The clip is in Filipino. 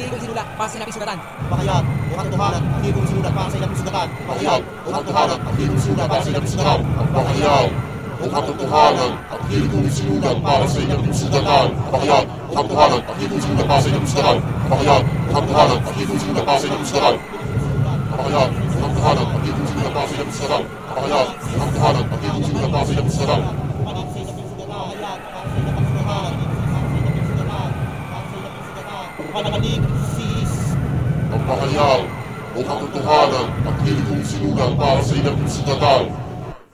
pagiging sinulat para sa sinabing sugatan. Pakayag, o katotohanan, ang hindi sinulat para sa ilang sugatan. Pakayag, o katotohanan, ang hindi sinulat para sa ilang sugatan. Pakayag, o katotohanan at hindi sinulat para sa inyong sugatan. Pakayag, o katotohanan at hindi sinulat para sa inyong sugatan. Pakayag, o katotohanan at hindi sinulat para sa inyong sugatan. Pakayag, o katotohanan at hindi sinulat para sa inyong sugatan. Pakayag, o katotohanan at hindi sinulat para sa inyong sugatan. Pananalig, sis. Ang pakayag, o katotohanan at hindi kong sinulat para sa inyong sugatan.